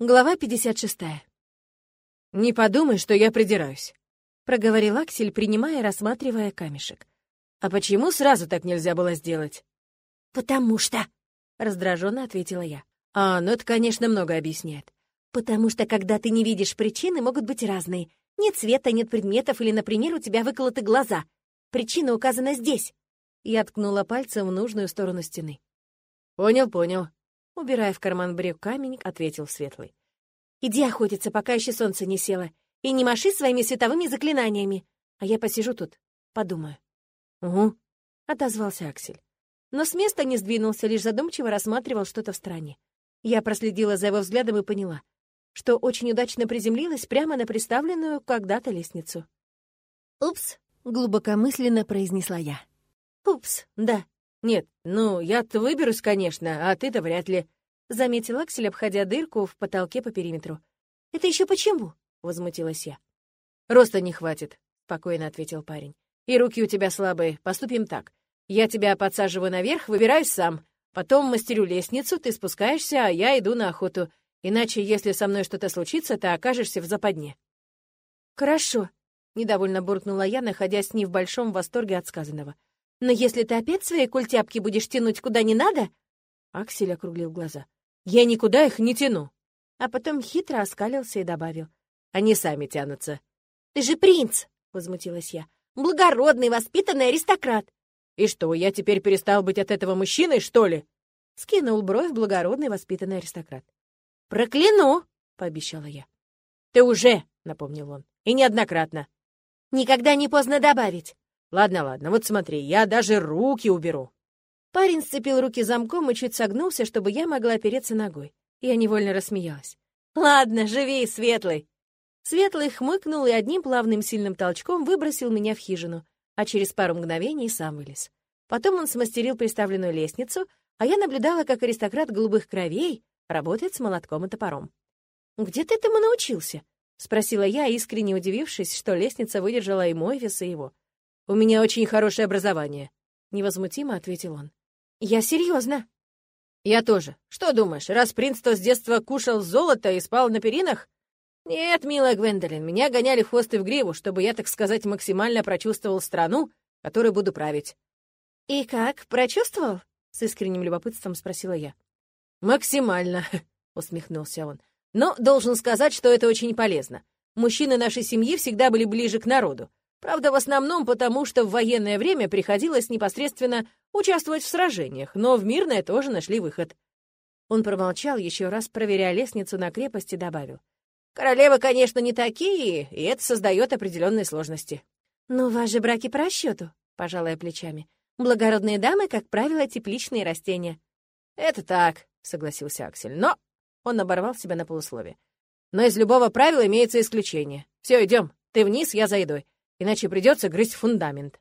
Глава 56. «Не подумай, что я придираюсь», — проговорил Аксель, принимая и рассматривая камешек. «А почему сразу так нельзя было сделать?» «Потому что...» — раздраженно ответила я. «А, ну это, конечно, много объясняет». «Потому что, когда ты не видишь причины, могут быть разные. Нет цвета, нет предметов, или, например, у тебя выколоты глаза. Причина указана здесь». Я ткнула пальцем в нужную сторону стены. «Понял, понял», Убирая в карман брюк камень, ответил Светлый. «Иди охотиться, пока еще солнце не село, и не маши своими световыми заклинаниями, а я посижу тут, подумаю». «Угу», — отозвался Аксель. Но с места не сдвинулся, лишь задумчиво рассматривал что-то в стороне. Я проследила за его взглядом и поняла, что очень удачно приземлилась прямо на приставленную когда-то лестницу. «Упс», — глубокомысленно произнесла я. «Упс, да, «Нет, ну, я-то выберусь, конечно, а ты-то вряд ли», — заметил Аксель, обходя дырку в потолке по периметру. «Это еще почему?» — возмутилась я. «Роста не хватит», — спокойно ответил парень. «И руки у тебя слабые. Поступим так. Я тебя подсаживаю наверх, выбираюсь сам. Потом мастерю лестницу, ты спускаешься, а я иду на охоту. Иначе, если со мной что-то случится, ты окажешься в западне». «Хорошо», — недовольно буркнула я, находясь не в большом восторге от сказанного. Но если ты опять свои культяпки будешь тянуть куда не надо...» Аксель округлил глаза. «Я никуда их не тяну!» А потом хитро оскалился и добавил. «Они сами тянутся». «Ты же принц!» — возмутилась я. «Благородный, воспитанный аристократ!» «И что, я теперь перестал быть от этого мужчиной, что ли?» Скинул бровь благородный, воспитанный аристократ. «Прокляну!» — пообещала я. «Ты уже!» — напомнил он. «И неоднократно!» «Никогда не поздно добавить!» Ладно, ладно, вот смотри, я даже руки уберу. Парень сцепил руки замком и чуть согнулся, чтобы я могла опереться ногой. Я невольно рассмеялась. «Ладно, живей, Светлый!» Светлый хмыкнул и одним плавным сильным толчком выбросил меня в хижину, а через пару мгновений сам вылез. Потом он смастерил приставленную лестницу, а я наблюдала, как аристократ голубых кровей работает с молотком и топором. «Где ты этому научился?» — спросила я, искренне удивившись, что лестница выдержала и мой вес, и его. «У меня очень хорошее образование», — невозмутимо ответил он. «Я серьезно. «Я тоже. Что думаешь, раз принц-то с детства кушал золото и спал на перинах?» «Нет, милая Гвендолин, меня гоняли в хвост и в гриву, чтобы я, так сказать, максимально прочувствовал страну, которой буду править». «И как, прочувствовал?» — с искренним любопытством спросила я. «Максимально», — усмехнулся он. «Но должен сказать, что это очень полезно. Мужчины нашей семьи всегда были ближе к народу. Правда, в основном потому, что в военное время приходилось непосредственно участвовать в сражениях, но в мирное тоже нашли выход. Он промолчал, еще раз проверяя лестницу на крепости, добавил. «Королевы, конечно, не такие, и это создает определенные сложности». «Но ваши браки по расчету», — пожалая плечами. «Благородные дамы, как правило, тепличные растения». «Это так», — согласился Аксель, но...» Он оборвал себя на полусловие. «Но из любого правила имеется исключение. Все, идем. Ты вниз, я за иначе придется грызть фундамент.